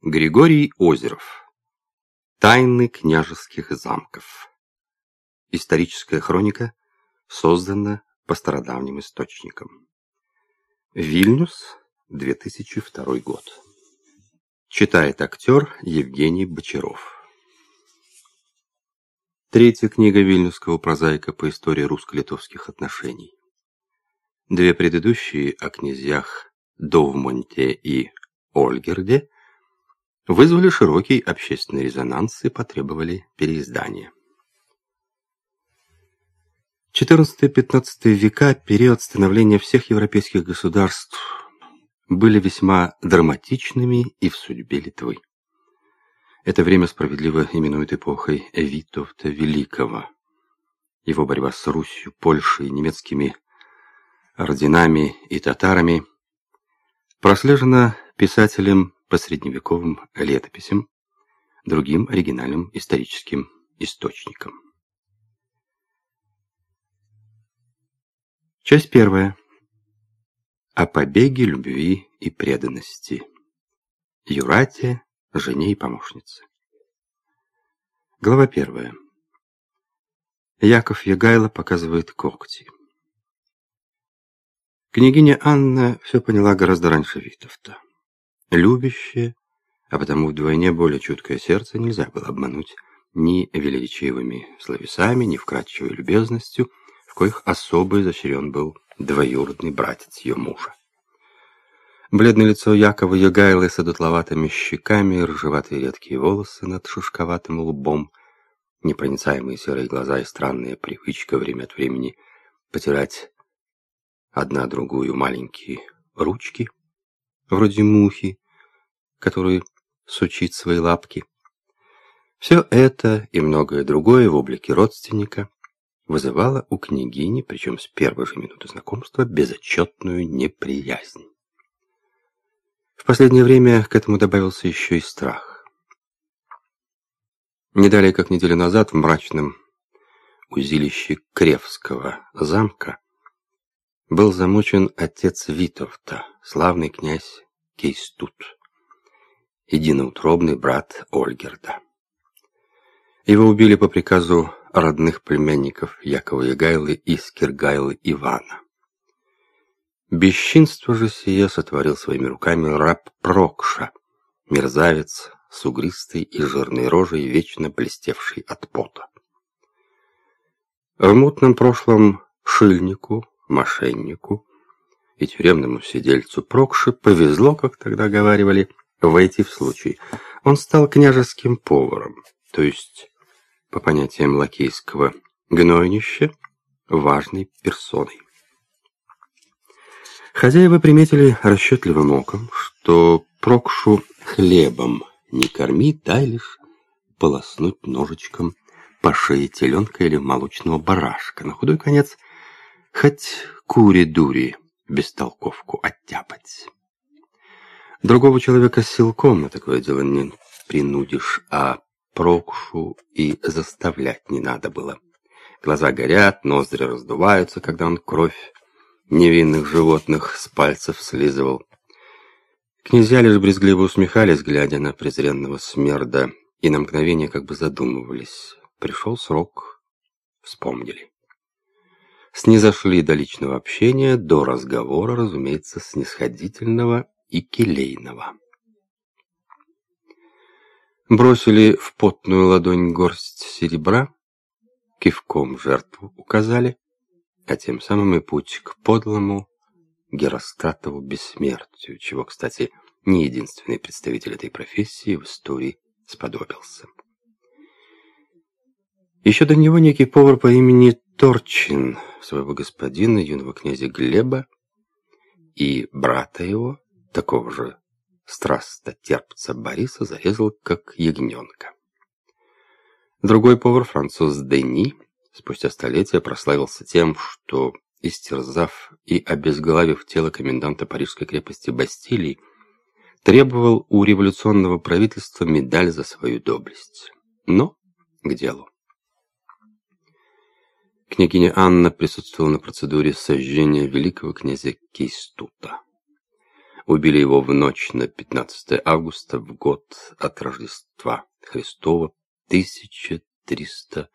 Григорий Озеров. Тайны княжеских замков. Историческая хроника создана по стародавним источникам. Вильнюс, 2002 год. Читает актер Евгений Бочаров. Третья книга вильнюсского прозаика по истории русско-литовских отношений. Две предыдущие о князьях Довмонте и Ольгерде вызвали широкий общественный резонанс и потребовали переиздания. XIV-XV века, период становления всех европейских государств, были весьма драматичными и в судьбе Литвы. Это время справедливо именуют эпохой Витовта Великого. Его борьба с Русью, Польшей, немецкими орденами и татарами прослежена писателем по средневековым летописям, другим оригинальным историческим источникам. Часть первая. О побеге любви и преданности. Юрате, жене и помощнице. Глава первая. Яков Ягайло показывает когти. Княгиня Анна все поняла гораздо раньше Витовта. Любящее, а потому вдвойне более чуткое сердце нельзя было обмануть ни величивыми словесами, ни вкрадчивой любезностью, в коих особо изощрен был двоюродный братец ее мужа. Бледное лицо Якова Ягайлы с одутловатыми щеками, рыжеватые редкие волосы над шишковатым лбом, непроницаемые серые глаза и странная привычка время от времени потирать одна другую маленькие ручки, вроде мухи, который сучит свои лапки. Все это и многое другое в облике родственника вызывало у княгини, причем с первой же минуты знакомства, безотчетную неприязнь. В последнее время к этому добавился еще и страх. Не далее, как неделю назад, в мрачном узилище Кревского замка был замучен отец Витовта, славный князь Кейстут, единоутробный брат Ольгерда. Его убили по приказу родных племянников Якова Ягайлы и Скиргайлы Ивана. Бесчинство же сие сотворил своими руками раб Прокша, мерзавец с угристой и жирной рожей, вечно блестевший от пота. В мутном прошлом шильнику, мошеннику и тюремному сидельцу Прокше повезло, как тогда говаривали, войти в случай. Он стал княжеским поваром, то есть, по понятиям лакейского гнойнища, важной персоной. Хозяева приметили расчетливым оком, что Прокшу хлебом не кормить, дай лишь полоснуть ножичком по шее теленка или молочного барашка. На худой конец хоть кури-дури бестолковку оттяпать. Другого человека силком на такое дело не принудишь, а Прокшу и заставлять не надо было. Глаза горят, ноздри раздуваются, когда он кровь невинных животных с пальцев слизывал. Князья лишь брезгливо усмехались, глядя на презренного смерда, и на мгновение как бы задумывались. Пришел срок, вспомнили. Снизошли до личного общения, до разговора, разумеется, снисходительного и келейного. Бросили в потную ладонь горсть серебра, кивком жертву указали, а тем самым и путь к подлому Геростратову бессмертию, чего, кстати, не единственный представитель этой профессии в истории сподобился. Еще до него некий повар по имени Торчин своего господина, юного князя Глеба, и брата его, такого же страстотерпца Бориса, зарезал как ягненка. Другой повар, француз Дени, спустя столетия прославился тем, что, истерзав и обезглавив тело коменданта парижской крепости Бастилии, требовал у революционного правительства медаль за свою доблесть. Но к делу. Княгиня Анна присутствовала на процедуре сожжения великого князя Кейстута. Убили его в ночь на 15 августа в год от Рождества Христова 1300